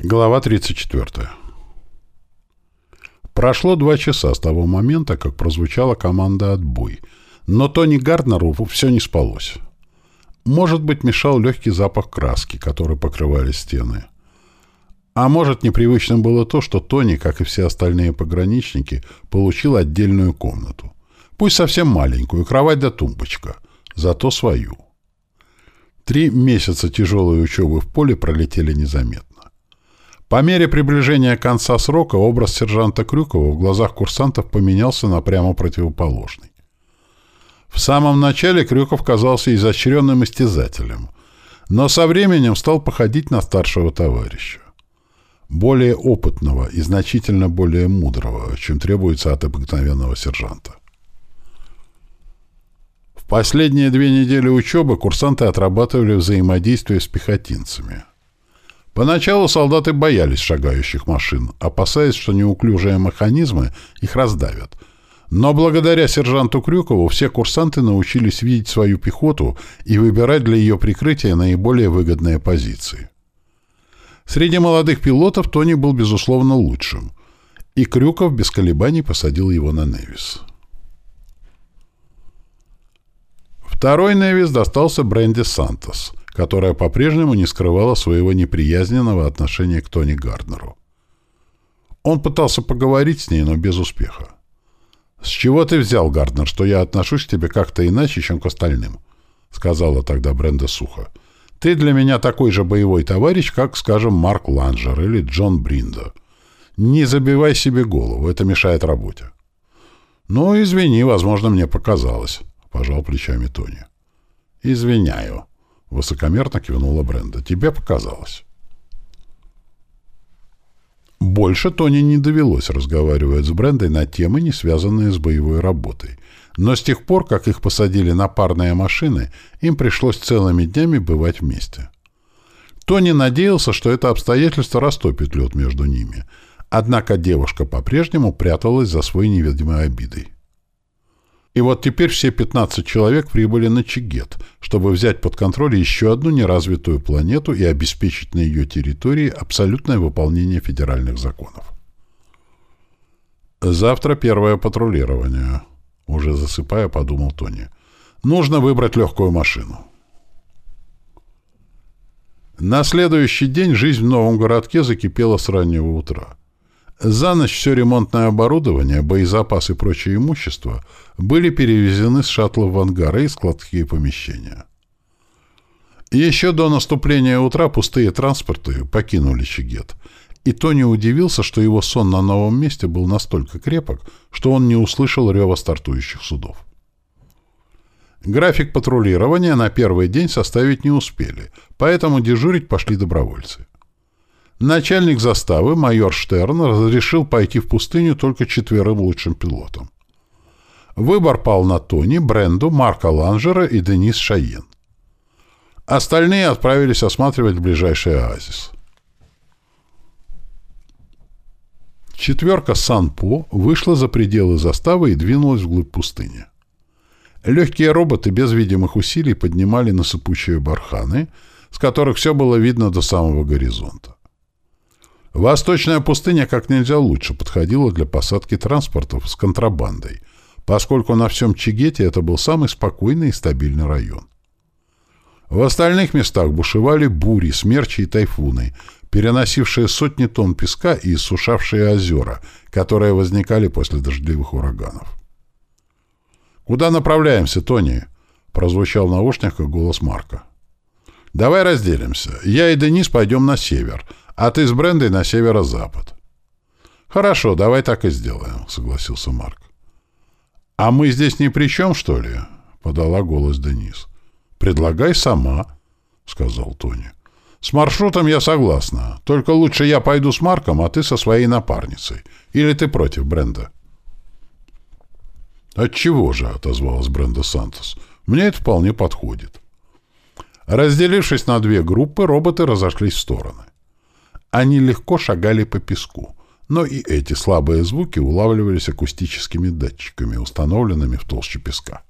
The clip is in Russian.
Глава 34. Прошло два часа с того момента, как прозвучала команда «Отбой», но Тони Гарднеру все не спалось. Может быть, мешал легкий запах краски, который покрывали стены. А может, непривычным было то, что Тони, как и все остальные пограничники, получил отдельную комнату. Пусть совсем маленькую, кровать да тумбочка, зато свою. Три месяца тяжелой учебы в поле пролетели незаметно. По мере приближения конца срока образ сержанта Крюкова в глазах курсантов поменялся на прямо противоположный. В самом начале Крюков казался изощренным истязателем, но со временем стал походить на старшего товарища. Более опытного и значительно более мудрого, чем требуется от обыкновенного сержанта. В последние две недели учебы курсанты отрабатывали взаимодействие с пехотинцами – Поначалу солдаты боялись шагающих машин, опасаясь, что неуклюжие механизмы их раздавят. Но благодаря сержанту Крюкову все курсанты научились видеть свою пехоту и выбирать для ее прикрытия наиболее выгодные позиции. Среди молодых пилотов Тони был, безусловно, лучшим, и Крюков без колебаний посадил его на Невис. Второй Невис достался Бренди Сантос — которая по-прежнему не скрывала своего неприязненного отношения к Тони Гарднеру. Он пытался поговорить с ней, но без успеха. «С чего ты взял, Гарднер, что я отношусь к тебе как-то иначе, чем к остальным?» — сказала тогда Бренда сухо. «Ты для меня такой же боевой товарищ, как, скажем, Марк Ланджер или Джон Бриндо. Не забивай себе голову, это мешает работе». «Ну, извини, возможно, мне показалось», — пожал плечами Тони. «Извиняю», Высокомерно кивнула Бренда. «Тебе показалось». Больше Тони не довелось разговаривать с Брендой на темы, не связанные с боевой работой. Но с тех пор, как их посадили на парные машины, им пришлось целыми днями бывать вместе. Тони надеялся, что это обстоятельство растопит лед между ними. Однако девушка по-прежнему пряталась за свой невидимой обидой. И вот теперь все 15 человек прибыли на Чигет, чтобы взять под контроль еще одну неразвитую планету и обеспечить на ее территории абсолютное выполнение федеральных законов. «Завтра первое патрулирование», — уже засыпая, подумал Тони. «Нужно выбрать легкую машину». На следующий день жизнь в новом городке закипела с раннего утра. За ночь все ремонтное оборудование, боезапас и прочее имущество были перевезены с шаттлов в ангары и складские помещения. Еще до наступления утра пустые транспорты покинули Чигет, и Тони удивился, что его сон на новом месте был настолько крепок, что он не услышал рева стартующих судов. График патрулирования на первый день составить не успели, поэтому дежурить пошли добровольцы. Начальник заставы, майор Штерн, разрешил пойти в пустыню только четверым лучшим пилотам. Выбор пал на Тони, Бренду, Марка Ланжера и Денис Шайен. Остальные отправились осматривать ближайший оазис. Четверка Сан-По вышла за пределы заставы и двинулась вглубь пустыни. Легкие роботы без видимых усилий поднимали на сыпучие барханы, с которых все было видно до самого горизонта. Восточная пустыня как нельзя лучше подходила для посадки транспортов с контрабандой, поскольку на всем Чигете это был самый спокойный и стабильный район. В остальных местах бушевали бури, смерчи и тайфуны, переносившие сотни тонн песка и иссушавшие озера, которые возникали после дождливых ураганов. «Куда направляемся, Тони?» — прозвучал в наушниках голос Марка. «Давай разделимся. Я и Денис пойдем на север, а ты с Брендой на северо-запад. Хорошо, давай так и сделаем, согласился Марк. А мы здесь ни при чем, что ли? Подала голос Денис. Предлагай сама, сказал Тони. С маршрутом я согласна. Только лучше я пойду с Марком, а ты со своей напарницей. Или ты против Бренда? Отчего же, отозвалась Бренда Сантос. Мне это вполне подходит. Разделившись на две группы, роботы разошлись в стороны. Они легко шагали по песку, но и эти слабые звуки улавливались акустическими датчиками, установленными в толще песка.